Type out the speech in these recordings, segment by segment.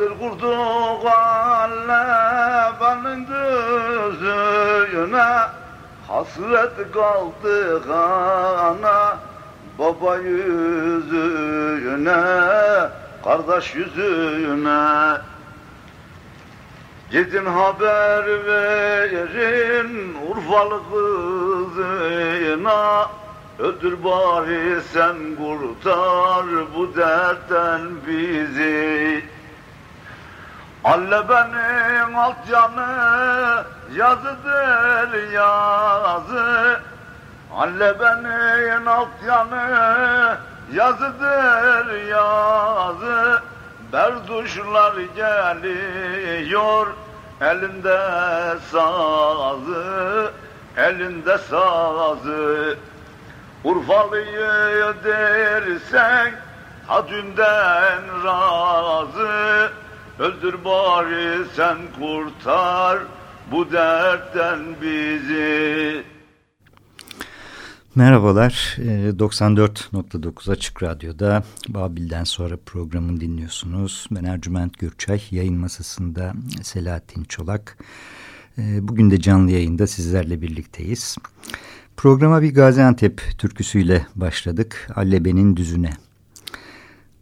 Çadır kurduk alle benim düzüne Hasret kaldı ana baba yüzüne Kardeş yüzüne. Gidin haber verin Urfalı kızına. Öldür bari sen kurtar bu dertten bizi Alle benim alt canı yazıdır yazı. Alle benim alt canı yazıdır yazı. Berduşlar geliyor elinde sazı elinde sazı. Urfalı'yı dersen ha dünden razı Öldür bari sen kurtar bu dertten bizi Merhabalar, 94.9 Açık Radyo'da Babil'den sonra programını dinliyorsunuz. Ben Ercüment Gürçay, yayın masasında Selahattin Çolak. Bugün de canlı yayında sizlerle birlikteyiz. Programa bir Gaziantep türküsüyle başladık, Alleben'in düzüne.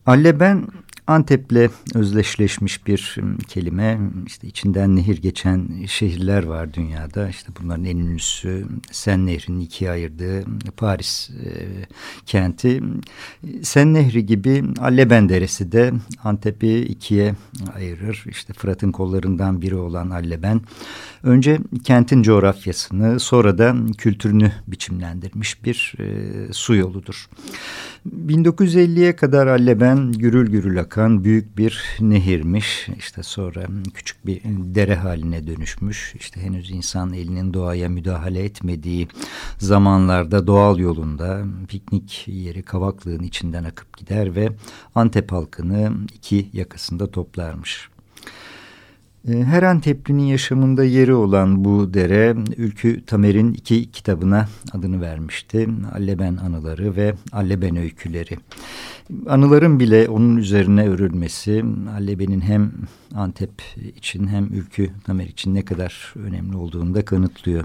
Alleben Antep'le özdeşleşmiş bir kelime. İşte içinden nehir geçen şehirler var dünyada. İşte bunların en ünlüsü Sen Nehri'nin ikiye ayırdığı Paris e, kenti. Sen Nehri gibi Alleben Deresi de Antep'i ikiye ayırır. İşte Fırat'ın kollarından biri olan Alleben. Önce kentin coğrafyasını sonra da kültürünü biçimlendirmiş bir e, su yoludur. 1950'ye kadar Alleben gürül gürül akan büyük bir nehirmiş. İşte sonra küçük bir dere haline dönüşmüş. İşte henüz insan elinin doğaya müdahale etmediği zamanlarda doğal yolunda piknik yeri kavaklığın içinden akıp gider ve Antep halkını iki yakasında toplarmış. Her Antepli'nin yaşamında yeri olan bu dere Ülkü Tamer'in iki kitabına adını vermişti. Alleben Anıları ve Alleben Öyküleri. Anıların bile onun üzerine örülmesi Alleben'in hem Antep için hem Ülkü Tamer için ne kadar önemli olduğunu da kanıtlıyor.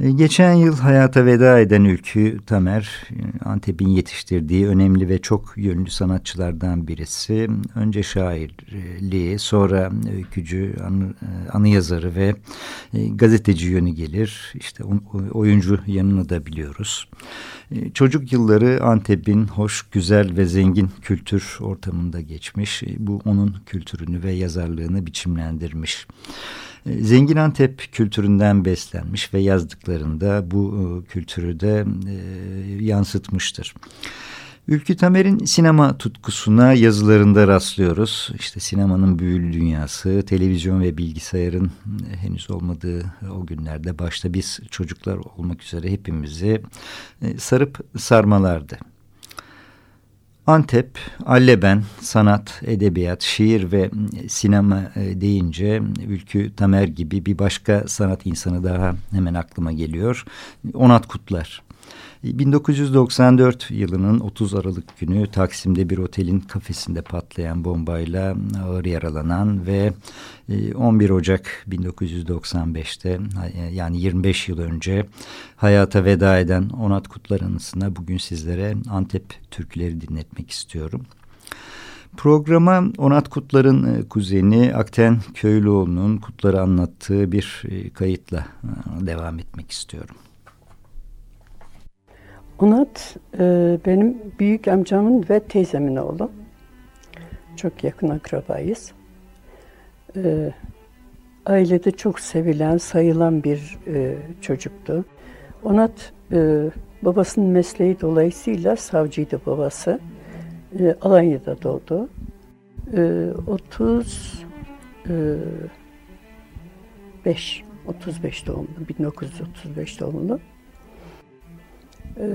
Geçen yıl hayata veda eden Ülkü Tamer, Antep'in yetiştirdiği önemli ve çok yönlü sanatçılardan birisi. Önce şairliği, sonra öykücü, anı, anı yazarı ve gazeteci yönü gelir. İşte oyuncu yanını da biliyoruz. Çocuk yılları Antep'in hoş, güzel ve zengin kültür ortamında geçmiş. Bu onun kültürünü ve yazarlığını biçimlendirmiş. Zengin Antep kültüründen beslenmiş ve yazdıklarında bu kültürü de yansıtmıştır. Ülkü Tamer'in sinema tutkusuna yazılarında rastlıyoruz. İşte sinemanın büyülü dünyası, televizyon ve bilgisayarın henüz olmadığı o günlerde başta biz çocuklar olmak üzere hepimizi sarıp sarmalardı. Antep, Alleben, sanat, edebiyat, şiir ve sinema deyince Ülkü Tamer gibi bir başka sanat insanı daha hemen aklıma geliyor. Onat Kutlar. 1994 yılının 30 Aralık günü Taksim'de bir otelin kafesinde patlayan bombayla ağır yaralanan ve 11 Ocak 1995'te yani 25 yıl önce hayata veda eden Onat Kutlar anısına bugün sizlere Antep türküleri dinletmek istiyorum. Programa Onat Kutlar'ın kuzeni Akten Köylüoğlu'nun Kutlar'ı anlattığı bir kayıtla devam etmek istiyorum. Onat e, benim büyük amcamın ve teyzemin oğlu. Çok yakın akrabayız. E, ailede çok sevilen, sayılan bir e, çocuktu. Onat e, babasının mesleği dolayısıyla savcıydı babası. E, Alanya'da doğdu. E, 30 e, 5 35 doğumlu, 1935 doğumlu. E,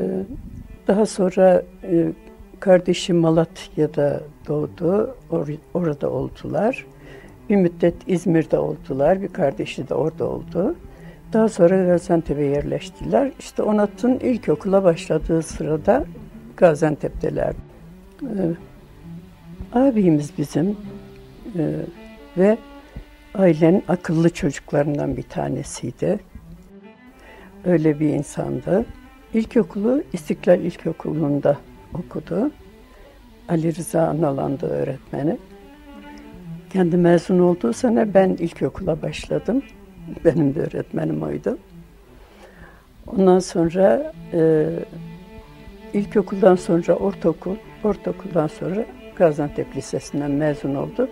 daha sonra e, kardeşi Malatya'da doğdu, or, orada oldular. Bir müddet İzmir'de oldular, bir kardeşi de orada oldu. Daha sonra Gaziantep'e yerleştiler. İşte Onat'ın ilkokula başladığı sırada Gaziantep'teler. Ee, abimiz bizim ee, ve ailenin akıllı çocuklarından bir tanesiydi. Öyle bir insandı. İlkokulu İstiklal İlkokulu'nda okudu. Ali Rıza Analandı öğretmeni. Kendi mezun olduğu sene ben ilkokula başladım. Benim de öğretmenim oydu. Ondan sonra e, ilkokuldan sonra ortaokul, ortaokuldan sonra Gaziantep Lisesi'nden mezun oldu.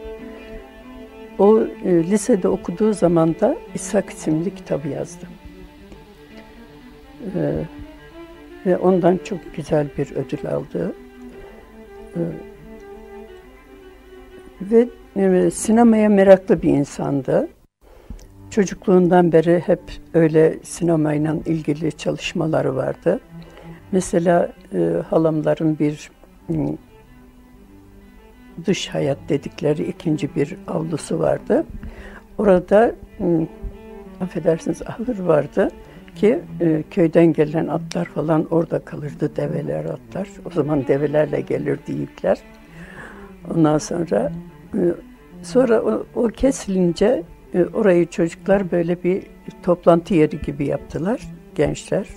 O e, lisede okuduğu zaman da İshak isimli kitabı yazdı. E, ve ondan çok güzel bir ödül aldı. E, ve e, sinemaya meraklı bir insandı. Çocukluğundan beri hep öyle sinemayla ilgili çalışmaları vardı. Mesela e, halamların bir dış hayat dedikleri ikinci bir avlusu vardı. Orada affedersiniz ahır vardı ki e, köyden gelen atlar falan orada kalırdı develer atlar. O zaman develerle gelirdi yükler. Ondan sonra e, sonra o, o kesilince e, orayı çocuklar böyle bir toplantı yeri gibi yaptılar gençler.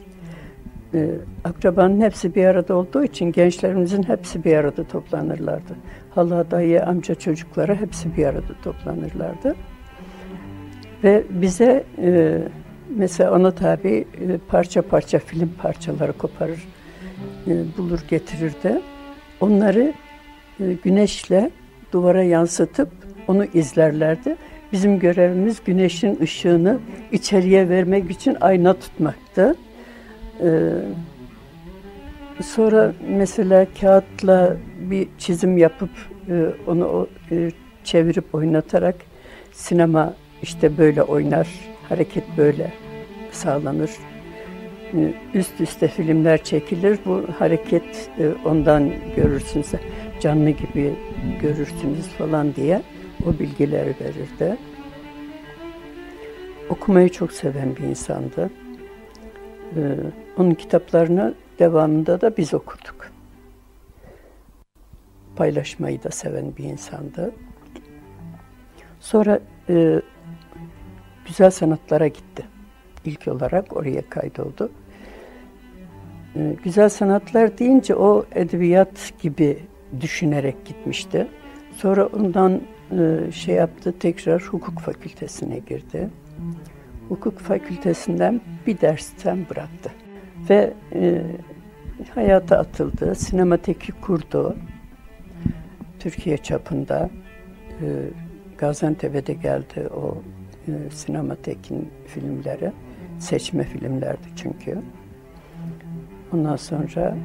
E, akrabanın hepsi bir arada olduğu için gençlerimizin hepsi bir arada toplanırlardı. Hala, dayı, amca çocuklara hepsi bir arada toplanırlardı. Ve bize e, mesela ona tabi e, parça parça film parçaları koparır, e, bulur getirirdi. Onları e, güneşle duvara yansıtıp onu izlerlerdi. Bizim görevimiz güneşin ışığını içeriye vermek için ayna tutmaktı. Sonra mesela kağıtla bir çizim yapıp onu çevirip oynatarak sinema işte böyle oynar, hareket böyle sağlanır. E, üst üste filmler çekilir. Bu hareket e, ondan görürsünüz, canlı gibi görürsünüz falan diye o bilgileri verirdi. Okumayı çok seven bir insandı. Ee, onun kitaplarını devamında da biz okuduk. Paylaşmayı da seven bir insandı. Sonra e, güzel sanatlara gitti. İlk olarak oraya kaydoldu. E, güzel sanatlar deyince o edebiyat gibi düşünerek gitmişti. Sonra ondan e, şey yaptı, tekrar hukuk fakültesine girdi. Hukuk fakültesinden bir dersten bıraktı. Ve e, hayata atıldı, sinemateki kurdu. Türkiye çapında. E, Gaziantep'e de geldi o sinematekin filmleri. Seçme filmlerdi çünkü. Ondan sonra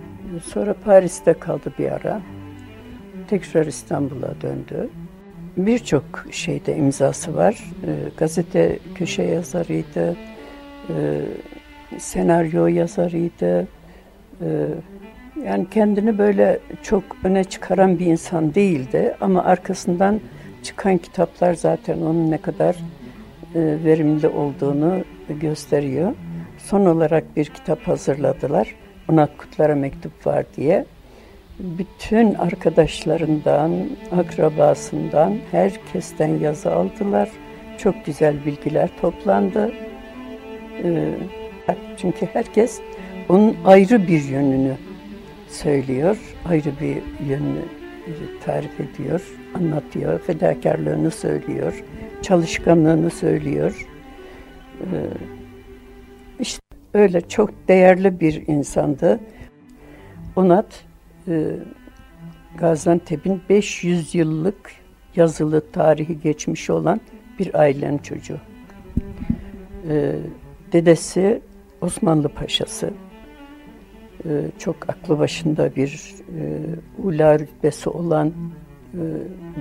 sonra Paris'te kaldı bir ara. Tekrar İstanbul'a döndü birçok şeyde imzası var. E, gazete köşe yazarıydı, e, senaryo yazarıydı. Yani kendini böyle çok öne çıkaran bir insan değildi ama arkasından çıkan kitaplar zaten onun ne kadar verimli olduğunu gösteriyor. Son olarak bir kitap hazırladılar. Onat Kutlar'a mektup var diye bütün arkadaşlarından, akrabasından, herkesten yazı aldılar. Çok güzel bilgiler toplandı. Ee, çünkü herkes onun ayrı bir yönünü söylüyor, ayrı bir yönünü tarif ediyor, anlatıyor, fedakarlığını söylüyor, çalışkanlığını söylüyor. Ee, işte öyle çok değerli bir insandı. Onat e, Gaziantep'in 500 yıllık yazılı tarihi geçmiş olan bir ailenin çocuğu. E, dedesi Osmanlı Paşası. E, çok aklı başında bir e, ula rütbesi olan e,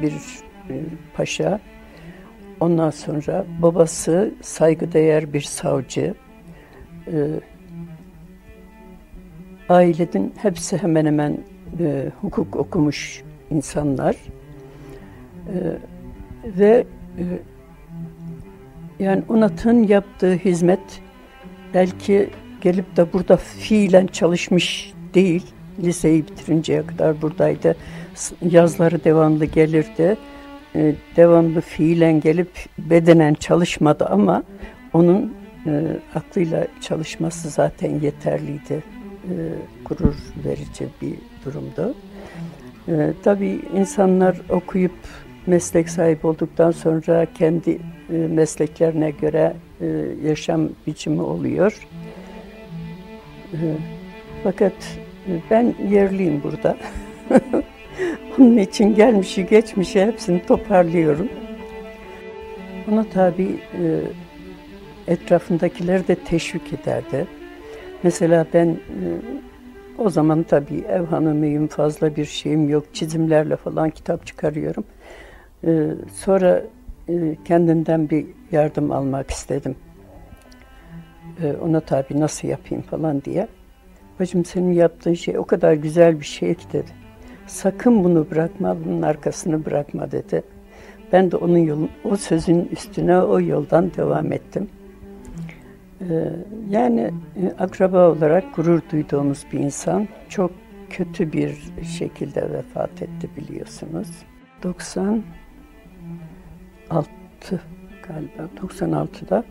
bir paşa. Ondan sonra babası saygıdeğer bir savcı. E, ailenin hepsi hemen hemen e, hukuk okumuş insanlar. E, ve e, yani Onat'ın yaptığı hizmet belki gelip de burada fiilen çalışmış değil. Liseyi bitirinceye kadar buradaydı. Yazları devamlı gelirdi. E, devamlı fiilen gelip bedenen çalışmadı ama onun e, aklıyla çalışması zaten yeterliydi. E, gurur verici bir durumdu. E, tabii insanlar okuyup meslek sahibi olduktan sonra kendi e, mesleklerine göre e, yaşam biçimi oluyor. E, fakat e, ben yerliyim burada. Onun için gelmişi geçmişi hepsini toparlıyorum. Ona tabi e, etrafındakileri de teşvik ederdi. Mesela ben e, o zaman tabii ev hanımıyım, fazla bir şeyim yok. Çizimlerle falan kitap çıkarıyorum. E, sonra kendinden bir yardım almak istedim. Ona tabii nasıl yapayım falan diye. Bacım senin yaptığın şey o kadar güzel bir şey ki dedi. Sakın bunu bırakma, bunun arkasını bırakma dedi. Ben de onun yolun, o sözün üstüne o yoldan devam ettim. Ee, yani e, akraba olarak gurur duyduğumuz bir insan çok kötü bir şekilde vefat etti biliyorsunuz. 96 galiba 96'da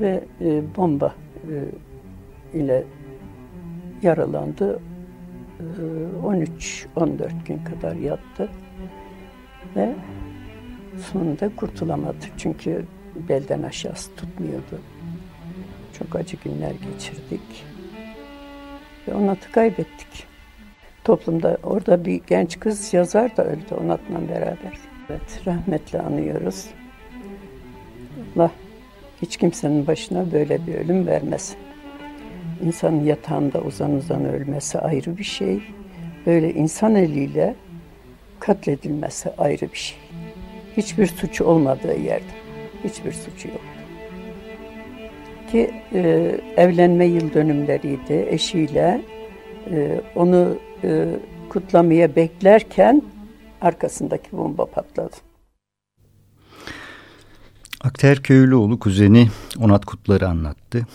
ve e, bomba e, ile yaralandı. 13-14 gün kadar yattı ve sonunda kurtulamadı çünkü belden aşağısı tutmuyordu. Çok acı günler geçirdik. Ve Onat'ı kaybettik. Toplumda orada bir genç kız yazar da öldü Onat'la beraber. Evet, rahmetle anıyoruz. Allah hiç kimsenin başına böyle bir ölüm vermesin. İnsanın yatağında uzan uzan ölmesi ayrı bir şey. Böyle insan eliyle katledilmesi ayrı bir şey. Hiçbir suçu olmadığı yerde. Hiçbir suçu yok ki e, evlenme yıl dönümleriydi eşiyle. E, onu e, kutlamaya beklerken arkasındaki bomba patladı. Akter Köylüoğlu kuzeni Onat Kutlar'ı anlattı.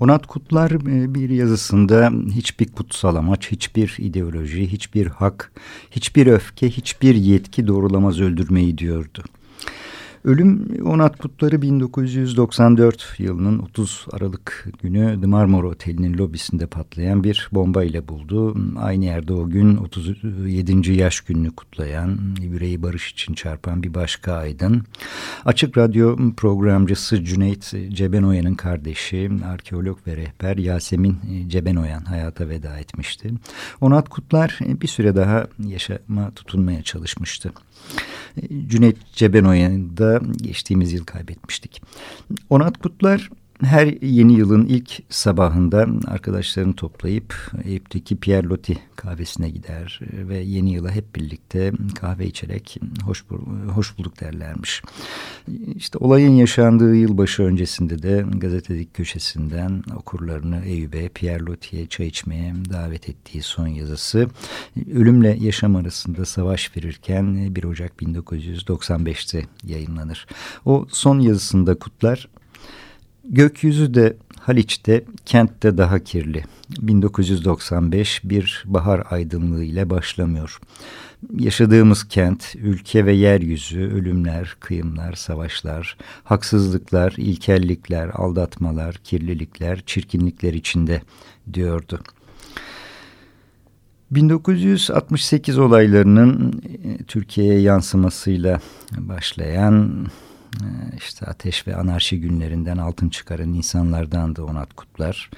Onat Kutlar e, bir yazısında hiçbir kutsal amaç, hiçbir ideoloji, hiçbir hak, hiçbir öfke, hiçbir yetki doğrulamaz öldürmeyi diyordu. Ölüm Onat Kutları 1994 yılının 30 Aralık günü The Marmara Oteli'nin lobisinde patlayan bir bomba ile buldu. Aynı yerde o gün 37. yaş gününü kutlayan, yüreği barış için çarpan bir başka aydın. Açık Radyo programcısı Cüneyt Cebenoyan'ın kardeşi, arkeolog ve rehber Yasemin Cebenoyan hayata veda etmişti. Onat Kutlar bir süre daha yaşama tutunmaya çalışmıştı. Cüneyt Cebenoyan'ı da geçtiğimiz yıl kaybetmiştik. Onat Kutlar her yeni yılın ilk sabahında arkadaşlarını toplayıp Eyüp'teki Pierre Loti kahvesine gider ve yeni yıla hep birlikte kahve içerek hoş, hoş bulduk derlermiş. İşte olayın yaşandığı yılbaşı öncesinde de gazetedeki köşesinden okurlarını Eyüp'e, Pierre Loti'ye çay içmeye davet ettiği son yazısı ölümle yaşam arasında savaş verirken 1 Ocak 1995'te yayınlanır. O son yazısında Kutlar Gökyüzü de Haliç'te, kentte daha kirli. 1995 bir bahar aydınlığı ile başlamıyor. Yaşadığımız kent, ülke ve yeryüzü, ölümler, kıyımlar, savaşlar, haksızlıklar, ilkellikler, aldatmalar, kirlilikler, çirkinlikler içinde diyordu. 1968 olaylarının e, Türkiye'ye yansımasıyla başlayan işte Ateş ve Anarşi günlerinden altın çıkaran insanlardan da Onat Kutlar.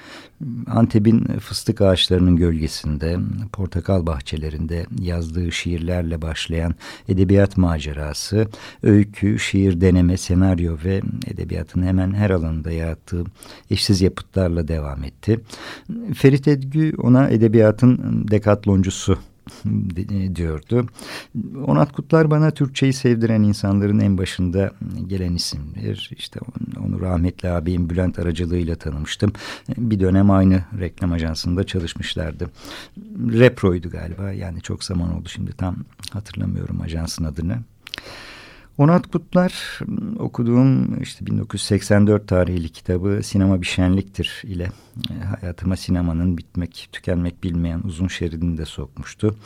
Antep'in fıstık ağaçlarının gölgesinde, portakal bahçelerinde yazdığı şiirlerle başlayan edebiyat macerası, öykü, şiir, deneme, senaryo ve edebiyatın hemen her alanında yarattığı eşsiz yapıtlarla devam etti. Ferit Edgü ona edebiyatın dekatloncusu diyordu. Onat Kutlar bana Türkçeyi sevdiren insanların en başında gelen isimdir. İşte onu rahmetli abim Bülent aracılığıyla tanımıştım. Bir dönem aynı reklam ajansında çalışmışlardı. Repro'ydu galiba yani çok zaman oldu şimdi tam hatırlamıyorum ajansın adını. Onat Kutlar okuduğum işte 1984 tarihli kitabı Sinema Bir Şenliktir ile e, hayatıma sinemanın bitmek, tükenmek bilmeyen uzun şeridini de sokmuştu.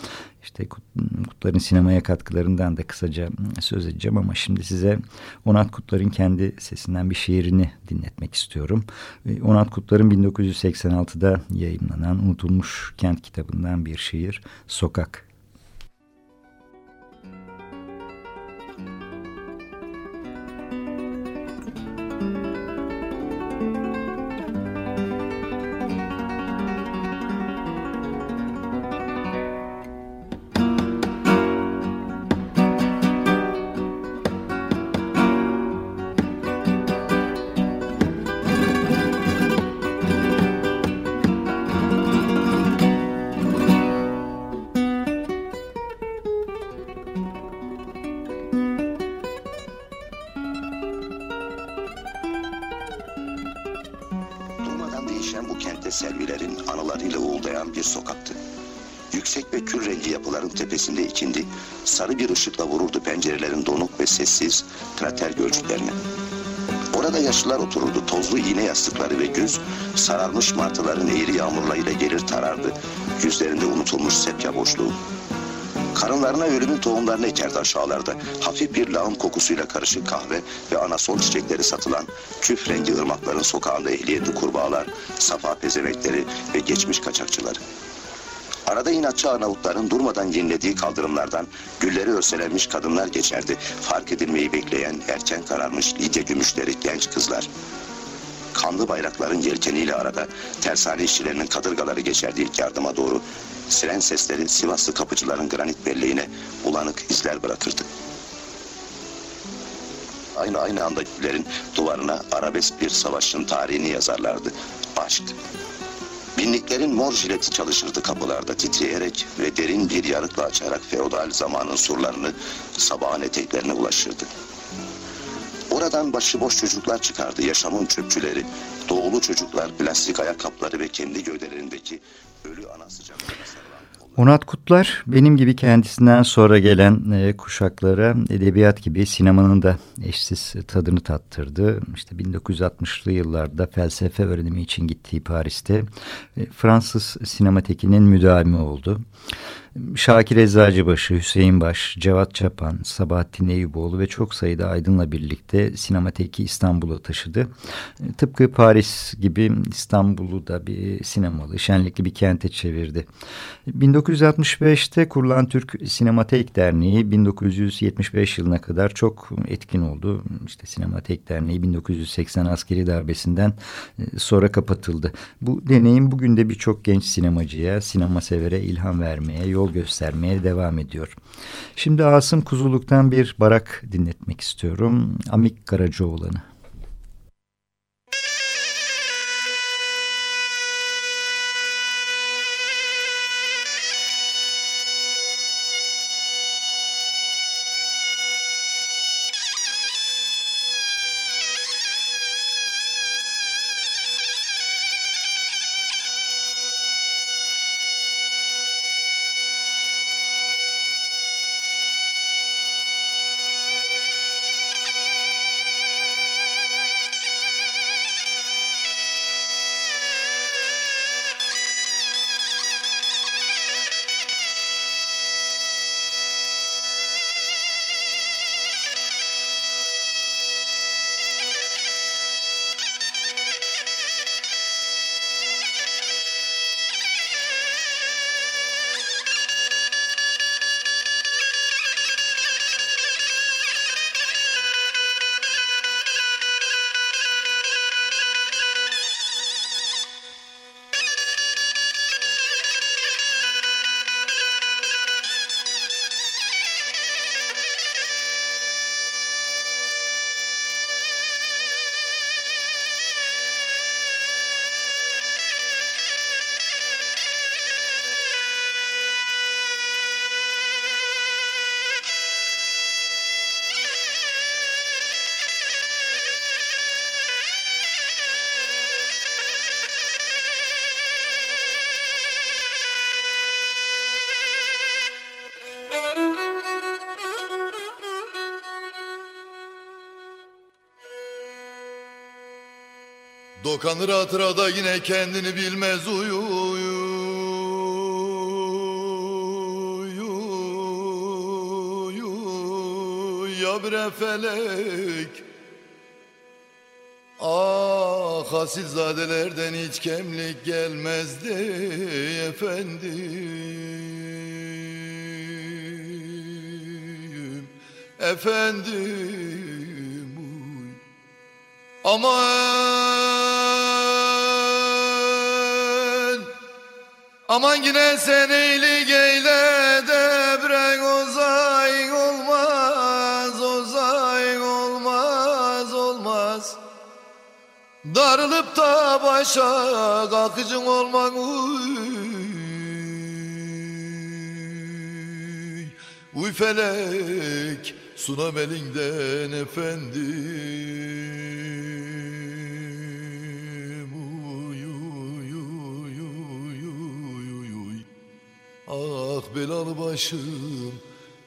İşte Kutlar'ın sinemaya katkılarından da kısaca söz edeceğim ama şimdi size Onat Kutlar'ın kendi sesinden bir şiirini dinletmek istiyorum. E, Onat Kutlar'ın 1986'da yayınlanan Unutulmuş Kent kitabından bir şiir Sokak. Sarı bir ışıkla vururdu pencerelerin donuk ve sessiz krater gölcüklerine. Orada yaşlılar otururdu. Tozlu iğne yastıkları ve güz, sararmış martıların eğri yağmurlarıyla gelir tarardı. Yüzlerinde unutulmuş sepya boşluğu. Karınlarına ölümün tohumlarını ekerdi aşağılarda. Hafif bir lağım kokusuyla karışık kahve ve anasol çiçekleri satılan küf rengi ırmakların sokağında ehliyetli kurbağalar, safa pezemekleri ve geçmiş kaçakçıları. Arada inatçı Arnavutların durmadan yenilediği kaldırımlardan gülleri örselenmiş kadınlar geçerdi. Fark edilmeyi bekleyen erken kararmış Lidya gümüşleri genç kızlar. Kanlı bayrakların yelkeniyle arada tersane işçilerinin kadırgaları geçerdi ilk yardıma doğru. Siren sesleri Sivaslı kapıcıların granit belleğine bulanık izler bırakırdı. Aynı aynı anda güllerin duvarına arabesk bir savaşın tarihini yazarlardı. Aşk, Binliklerin mor jileti çalışırdı kapılarda titreyerek ve derin bir yarıkla açarak feodal zamanın surlarını sabahın eteklerine ulaşırdı. Oradan başıboş çocuklar çıkardı yaşamın çöpçüleri, doğulu çocuklar plastik ayakkabıları ve kendi gövdelerindeki ölü ana sıcaklarına Onat Kutlar benim gibi kendisinden sonra gelen e, kuşaklara edebiyat gibi sinemanın da eşsiz tadını tattırdı. İşte 1960'lı yıllarda felsefe öğrenimi için gittiği Paris'te e, Fransız sinematekinin müdavimi oldu. Şakir Eczacıbaşı, Hüseyin Baş, Cevat Çapan, Sabahattin Eyüboğlu ve çok sayıda aydınla birlikte sinemateki İstanbul'a taşıdı. Tıpkı Paris gibi İstanbul'u da bir sinemalı, şenlikli bir kente çevirdi. 1965'te kurulan Türk Sinematek Derneği 1975 yılına kadar çok etkin oldu. İşte Sinematek Derneği 1980 askeri darbesinden e, sonra kapatıldı. Bu deneyim bugün de birçok genç sinemacıya, sinema severe ilham vermeye, yol yol göstermeye devam ediyor. Şimdi Asım Kuzuluk'tan bir barak dinletmek istiyorum. Amik Karacaoğlan'ı. Dokanır hatırada yine kendini bilmez. Uyu Ya bre felek Ah asilzadelerden hiç kemlik gelmezdi efendim. Efendim. Aman Aman yine sen eylik eyle de brek ozay olmaz ozay olmaz olmaz. Darılıp da başa kalkıcın olmak uy Uy felek sunam elinden efendim başım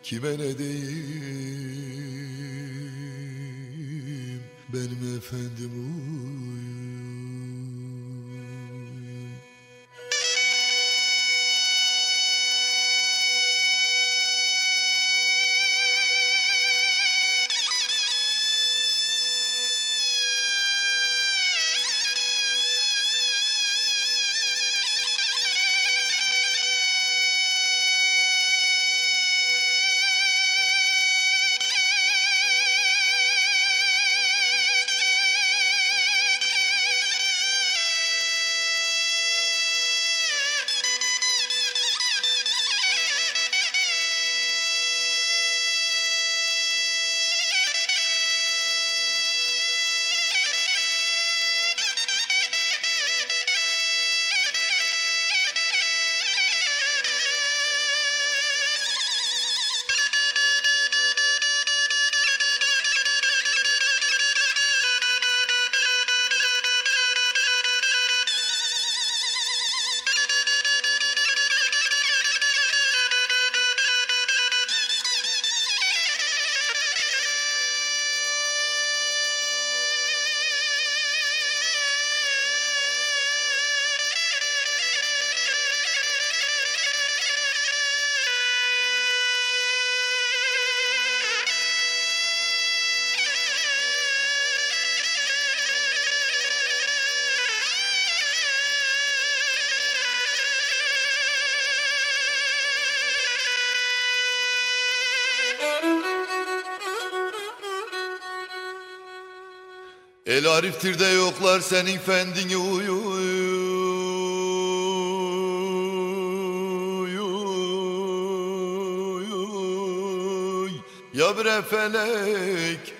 kime ne diyeyim? Benim efendim uy El Arif'tir de yoklar senin fendini uy uy uy uy uy. Ya bre felek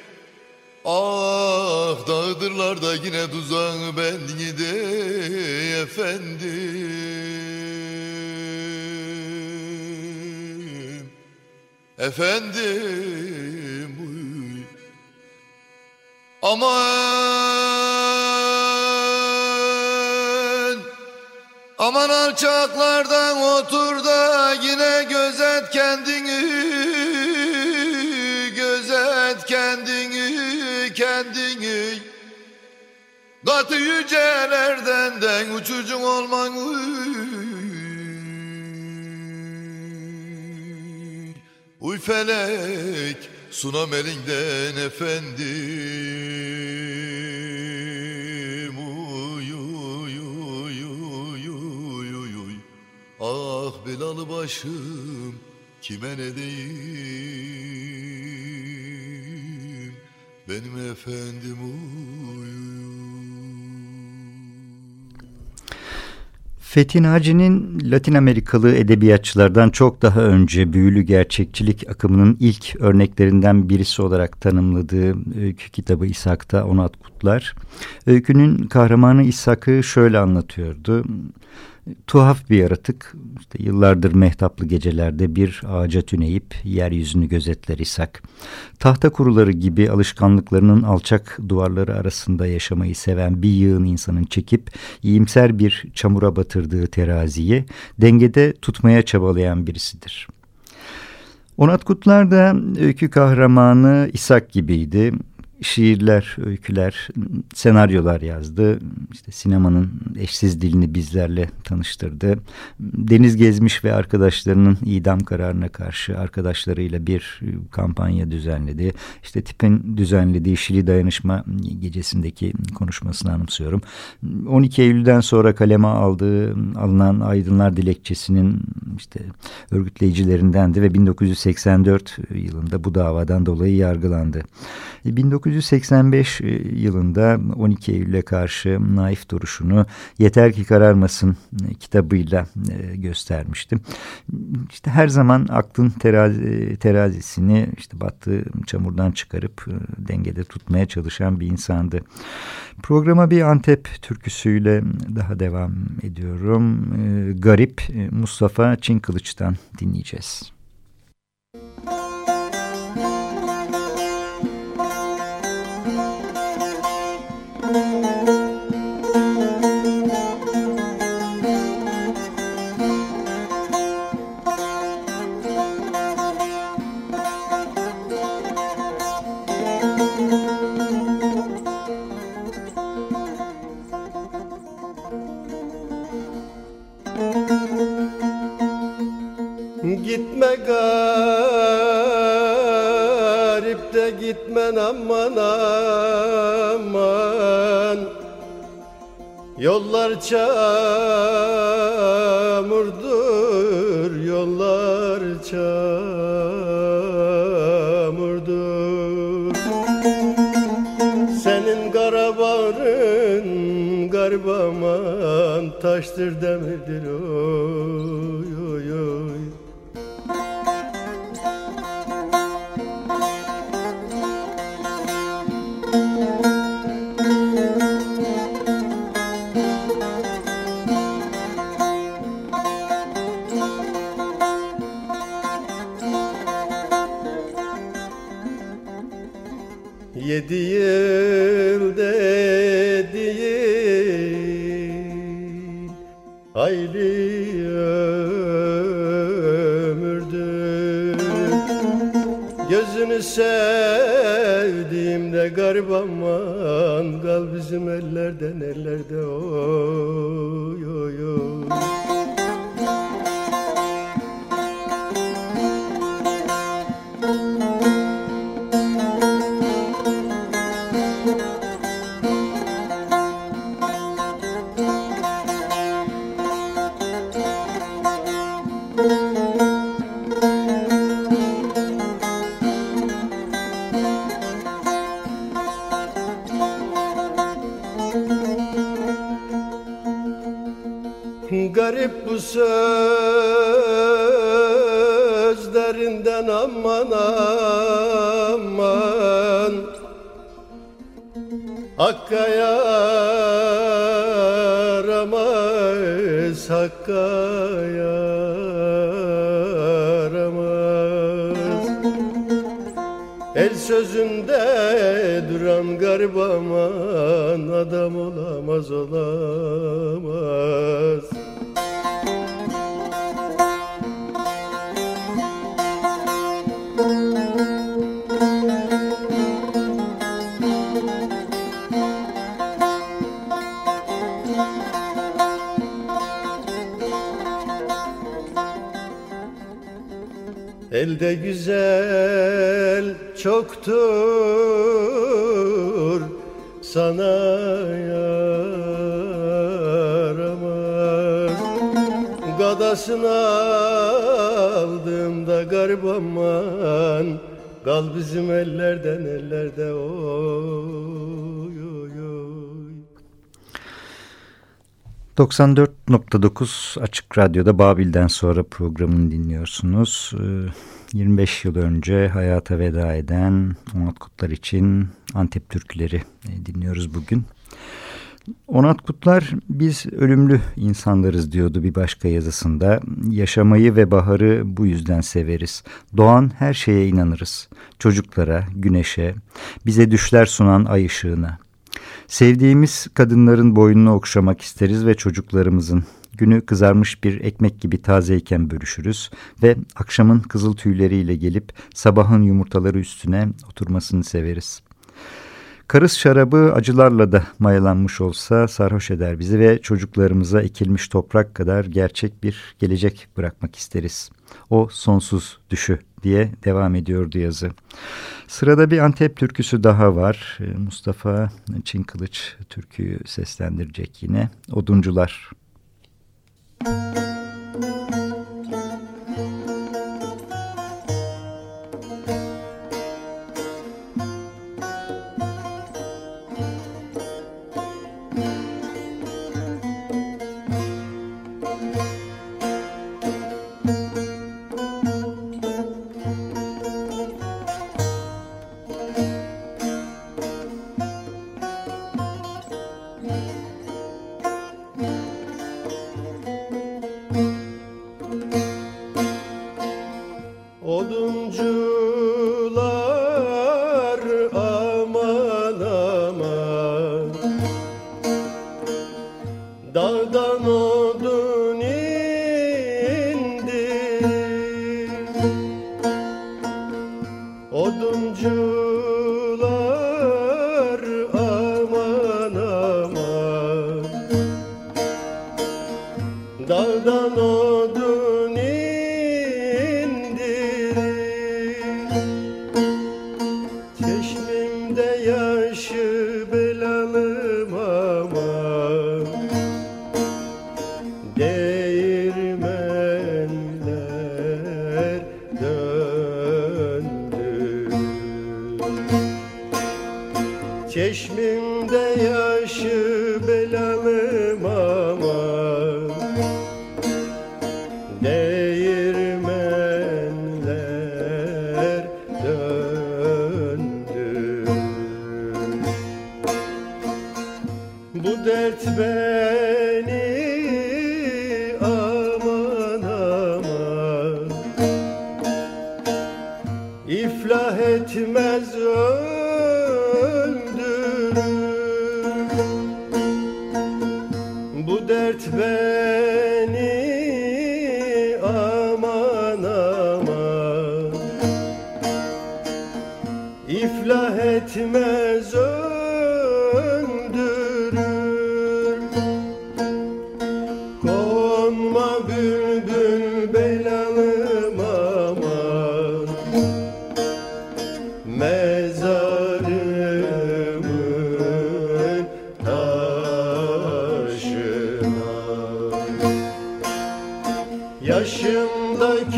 Ah dağdırlar da yine tuzağı bendini de efendim Efendim Aman Aman alçaklardan otur da yine gözet kendini Gözet kendini kendini Katı yücelerden den uçucun olman. Uy felek sunam elinden efendim. Uy uy uy uy uy uy uy. Ah belalı başım kime ne diyeyim? Benim efendim uy Fethi Naci'nin Latin Amerikalı edebiyatçılardan çok daha önce büyülü gerçekçilik akımının ilk örneklerinden birisi olarak tanımladığı öykü kitabı İshak'ta Onat Kutlar. Öykünün kahramanı İshak'ı şöyle anlatıyordu. Tuhaf bir yaratık, işte yıllardır mehtaplı gecelerde bir ağaca tüneyip yeryüzünü gözetler İshak. Tahta kuruları gibi alışkanlıklarının alçak duvarları arasında yaşamayı seven bir yığın insanın çekip iyimser bir çamura batırdığı teraziyi dengede tutmaya çabalayan birisidir. Onat Kutlar da öykü kahramanı İshak gibiydi şiirler, öyküler, senaryolar yazdı. İşte sinemanın eşsiz dilini bizlerle tanıştırdı. Deniz gezmiş ve arkadaşlarının idam kararına karşı arkadaşlarıyla bir kampanya düzenledi. İşte tipin düzenlediği Şili Dayanışma gecesindeki konuşmasını anımsıyorum. 12 Eylül'den sonra kaleme aldığı alınan Aydınlar Dilekçesi'nin işte örgütleyicilerindendi ve 1984 yılında bu davadan dolayı yargılandı. 1985 e, yılında 12 Eylül'e karşı naif duruşunu Yeter ki kararmasın e, kitabıyla e, göstermiştim. İşte her zaman aklın terazi, terazisini işte battığı çamurdan çıkarıp dengede tutmaya çalışan bir insandı. Programa bir Antep türküsüyle daha devam ediyorum. Garip Mustafa Çin Kılıç'tan dinleyeceğiz. Garbaman sözünde duran garip aman Adam olamaz olamaz. Elde güzel çoktur sana yaramaz Gadasını aldığımda garip aman Kal bizim ellerden ellerde oy oy oy 94.9 Açık Radyo'da Babil'den sonra programını dinliyorsunuz. 25 yıl önce hayata veda eden Onat Kutlar için Antep türküleri e, dinliyoruz bugün. Onat Kutlar biz ölümlü insanlarız diyordu bir başka yazısında. Yaşamayı ve baharı bu yüzden severiz. Doğan her şeye inanırız. Çocuklara, güneşe, bize düşler sunan ay ışığına. Sevdiğimiz kadınların boynunu okşamak isteriz ve çocuklarımızın günü kızarmış bir ekmek gibi tazeyken bölüşürüz ve akşamın kızıl tüyleriyle gelip sabahın yumurtaları üstüne oturmasını severiz. Karız şarabı acılarla da mayalanmış olsa sarhoş eder bizi ve çocuklarımıza ekilmiş toprak kadar gerçek bir gelecek bırakmak isteriz. O sonsuz düşü diye devam ediyordu yazı. Sırada bir Antep türküsü daha var. Mustafa Çinkılıç türküyü seslendirecek yine. Oduncular. Müzik yolcular. Onat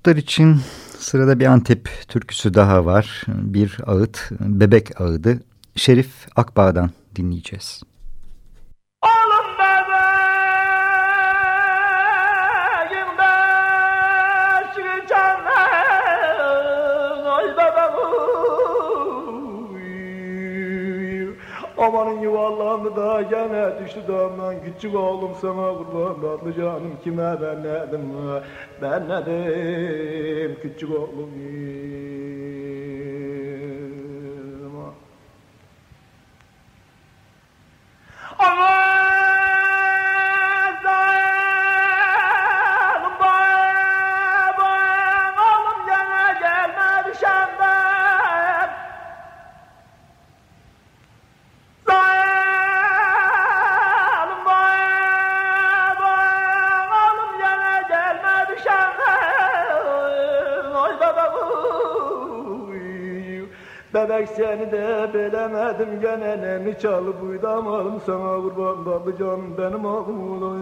Kutlar için sırada bir Antep türküsü daha var. Bir ağıt, bebek ağıdı. Şerif Akbağ'dan dinleyeceğiz. Amanın yuvarlandı da gene düştü damdan. Küçük oğlum sana kurban tatlı canım. Kime ben nedim ben nedim Küçük oğlum de bilemedim gene nemi çalıp uydamadım sana kurban babı canım benim oğlum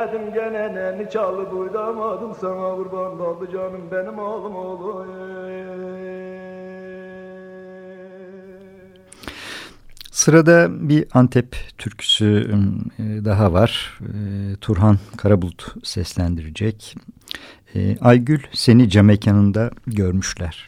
de belemedim gene neni çalıp uydamadım sana kurban oldu canım benim oğlum oğlum Sırada bir Antep türküsü e, daha var. E, Turhan Karabulut seslendirecek. E, Aygül seni cam mekanında görmüşler.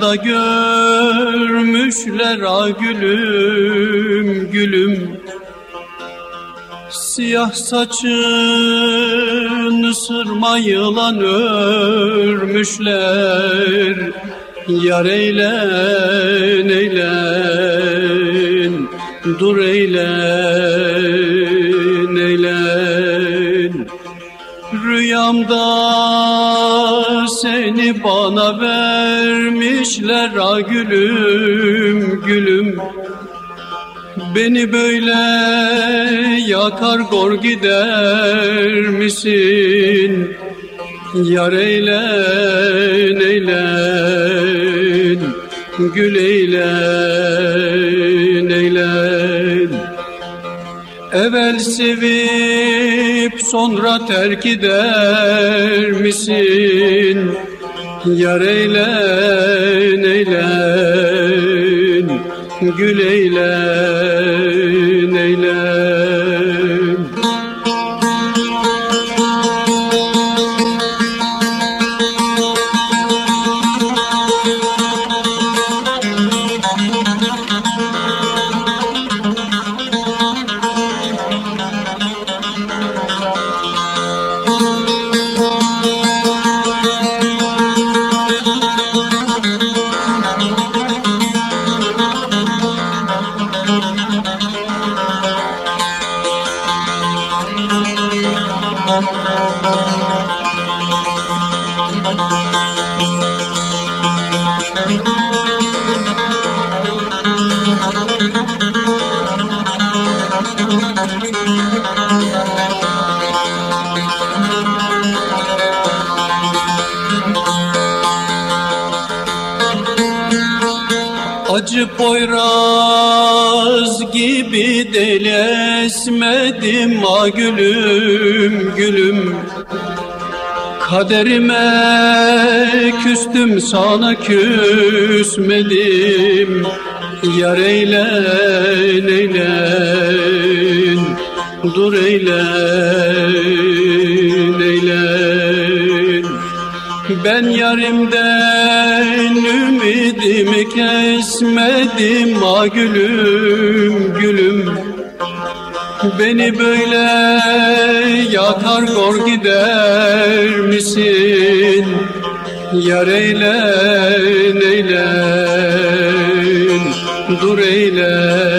Cemekanda görmüşler a gülüm gülüm. Siyah saçın sırma yılan örmüşler. Yar eylen eylen dur eylen eylen. Rüyamda seni bana vermişler a gülüm gülüm Beni böyle yakar gor gider misin? Yar eylen eylen Gül eylen eylen Evvel sevip sonra terk eder misin? Yar eylen eylen Gül eylen eylen Acı poyraz gibi deli esmedim a gülüm gülüm. Kaderime küstüm sana küsmedim. Yar eylen eylen dur eylen Ben yarimden ümidimi kesmedim a gülüm gülüm. Beni böyle yakar gor gider misin? Yar eylen eylen dur eylen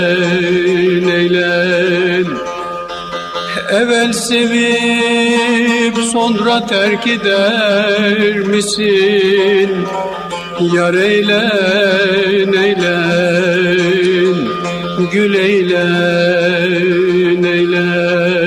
Evvel sevip sonra terk eder misin? Yar eylen eylen Gül eylen eylen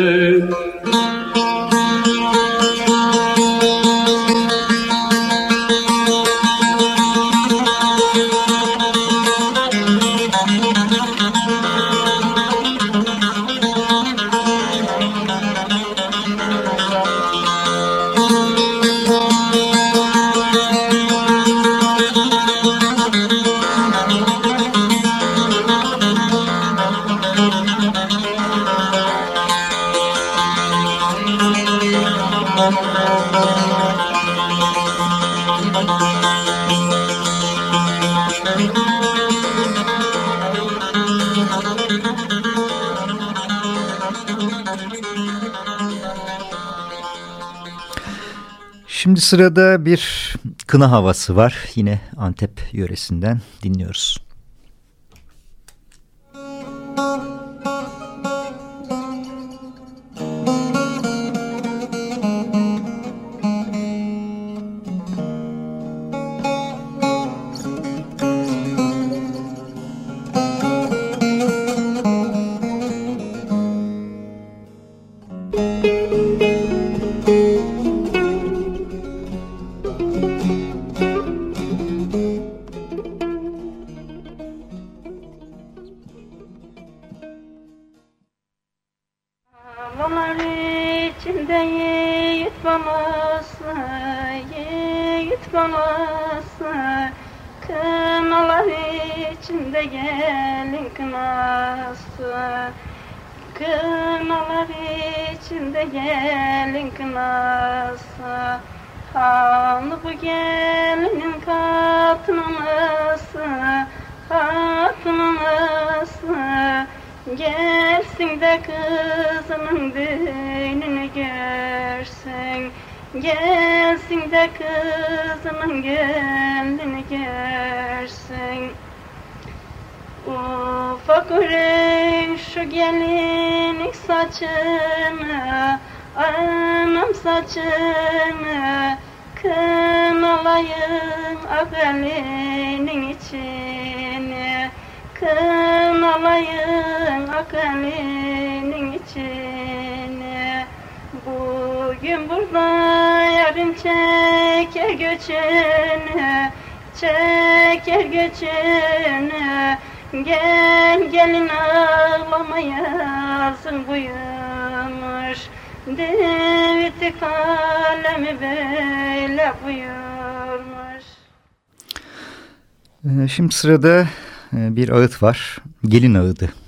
Şimdi sırada bir kına havası var. Yine Antep yöresinden dinliyoruz. Akalinin içini Bugün burada yarın çeker göçünü Çeker göçünü Gel gelin ağlama yazın buyurmuş Devlet kalemi böyle buyurmuş ee, Şimdi sırada e, bir ağıt var. Gelin ağıdı.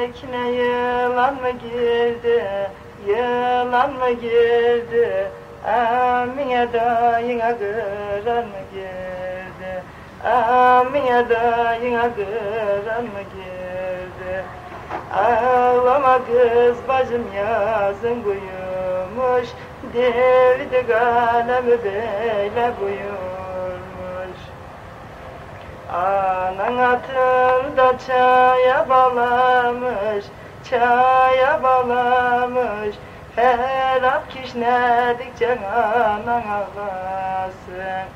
Tekine yılan mı girdi Yılan mı girdi? Amine dayına kıran mı girdi? Amine dayına kıran mı girdi? Ağlama kız bacım yazın buyurmuş. Devdi kalemi böyle buyurmuş Anan atında çaya balamış Çaya balamış Her at kişnedikçe anan ağlasın.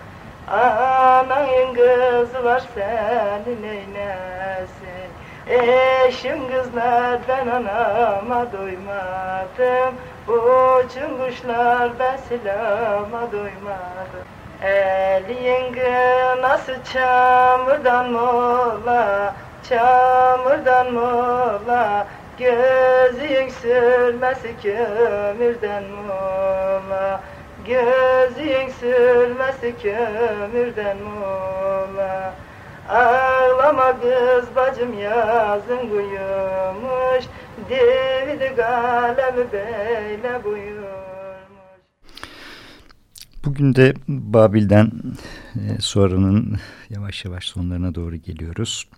Ananın kızı var senin eylesin. Eşim kızlar ben anama doymadım. Uçun kuşlar ben silama doymadım Elin kınası çamurdan mola Çamurdan mola Gözün sürmesi kömürden mola Gözün sürmesi kömürden mola. Ağlama kız bacım yazın buyurmuş Devidi kalemi beyle buyurmuş Bugün de Babil'den e, sonranın yavaş yavaş sonlarına doğru geliyoruz.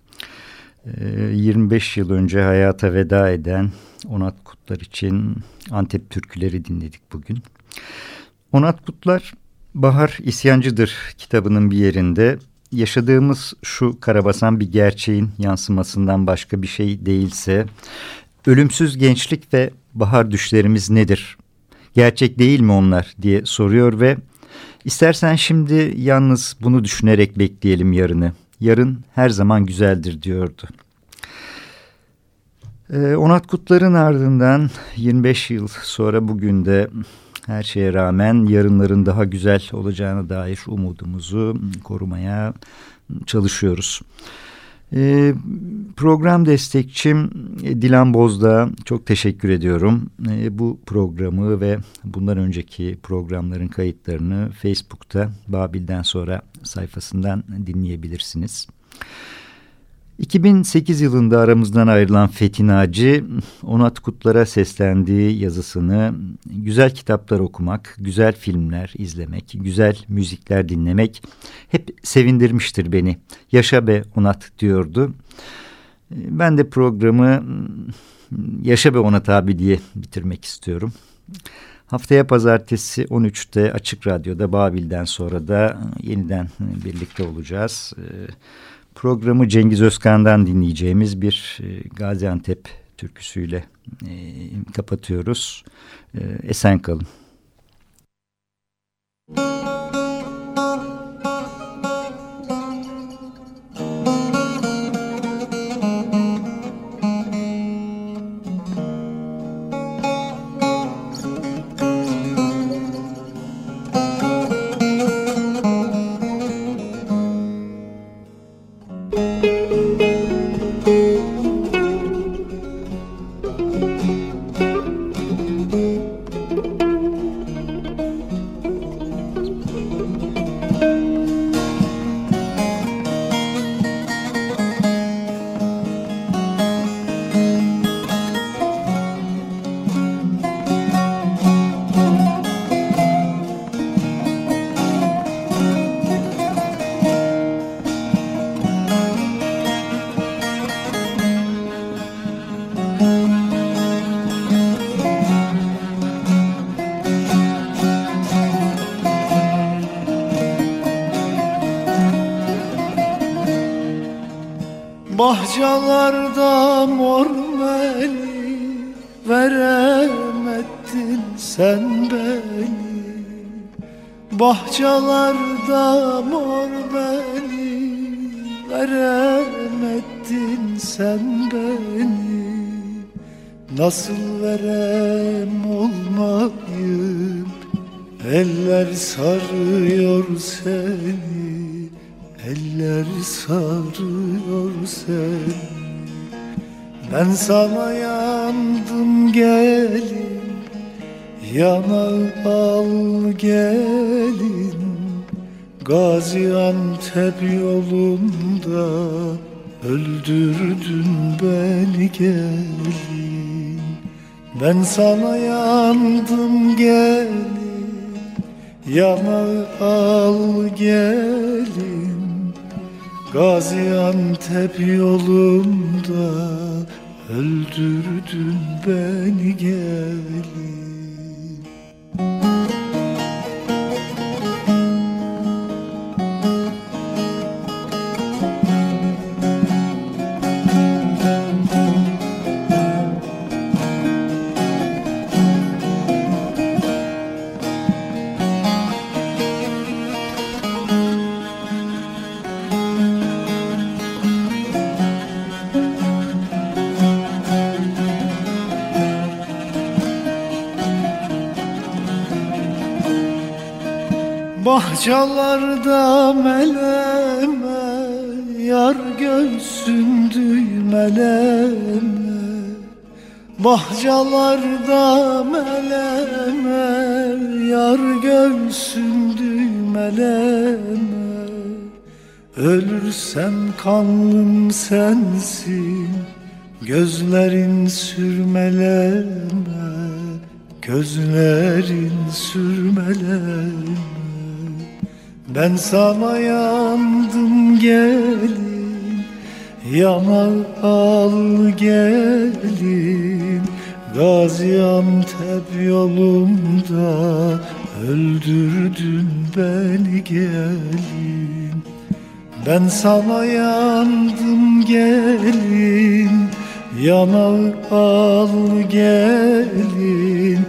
25 e, yıl önce hayata veda eden Onat Kutlar için Antep türküleri dinledik bugün. Onat Kutlar Bahar İsyancıdır kitabının bir yerinde yaşadığımız şu karabasan bir gerçeğin yansımasından başka bir şey değilse ölümsüz gençlik ve bahar düşlerimiz nedir? Gerçek değil mi onlar diye soruyor ve istersen şimdi yalnız bunu düşünerek bekleyelim yarını. Yarın her zaman güzeldir diyordu. Ee, Onat Kutlar'ın ardından 25 yıl sonra bugün de her şeye rağmen yarınların daha güzel olacağına dair umudumuzu korumaya çalışıyoruz. E, program destekçim e, Dilan Bozdağ çok teşekkür ediyorum. E, bu programı ve bundan önceki programların kayıtlarını Facebook'ta Babil'den sonra sayfasından dinleyebilirsiniz. 2008 yılında aramızdan ayrılan Fethi Naci, Onat Kutlar'a seslendiği yazısını güzel kitaplar okumak, güzel filmler izlemek, güzel müzikler dinlemek hep sevindirmiştir beni. Yaşa be Onat diyordu. Ben de programı Yaşa be Onat abi diye bitirmek istiyorum. Haftaya pazartesi 13'te Açık Radyo'da Babil'den sonra da yeniden birlikte olacağız. Programı Cengiz Özkan'dan dinleyeceğimiz bir e, Gaziantep türküsüyle e, kapatıyoruz. E, esen kalın. Beni Nasıl verem olmayıp eller sarıyor seni Eller sarıyor sen Ben sana yandım gelin Yana al gelin. Gaziantep yolunda Öldürdün beni gelin. Ben sana yandım gelin. Yana al gelin. Gaziantep yolunda öldürdün beni gelin Bahçalarda meleme Yar göğsün düğmeleme Bahçalarda meleme Yar göğsün düğmeleme Ölürsem kanlım sensin Gözlerin sürmeleme. Gözlerin sürmeleme ben sana yandım gelin Yana al gelin Gaziantep yolunda. Öldürdün beni gelin Ben sana yandım gelin Yana al gelin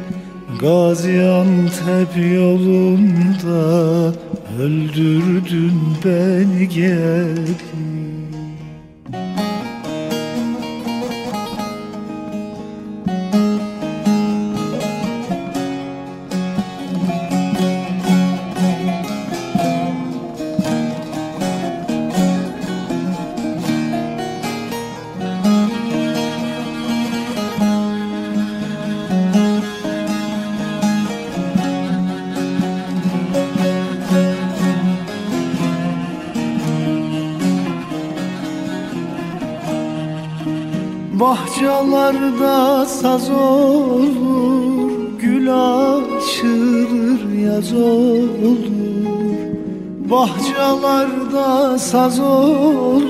Gaziantep yolunda Öldürdün beni gelin Bahçalarda saz olur Gül açılır yaz olur. Bahçalarda saz olur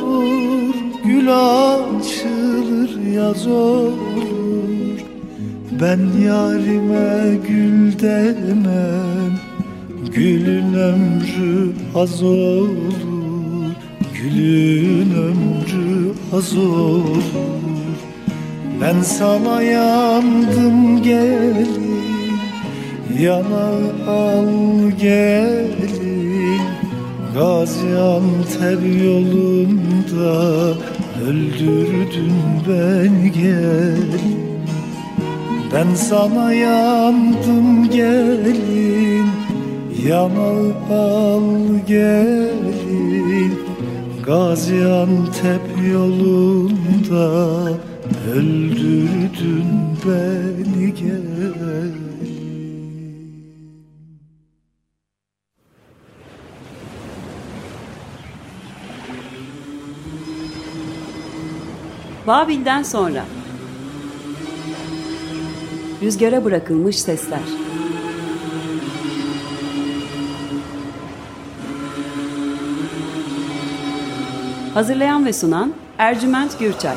Gül açılır yaz olur. Ben yarime gül demem Gülün ömrü az olur. Gülün ömrü az olur Ben sana yandım gelin Yana al gelin Gaziantep yolunda Öldürdün ben gelin Ben sana yandım gelin. Yana al gelin. Gaziantep yolunda Öldürdün beni gel. Babil'den sonra Rüzgara bırakılmış sesler. Hazırlayan ve sunan Ercüment Gürçay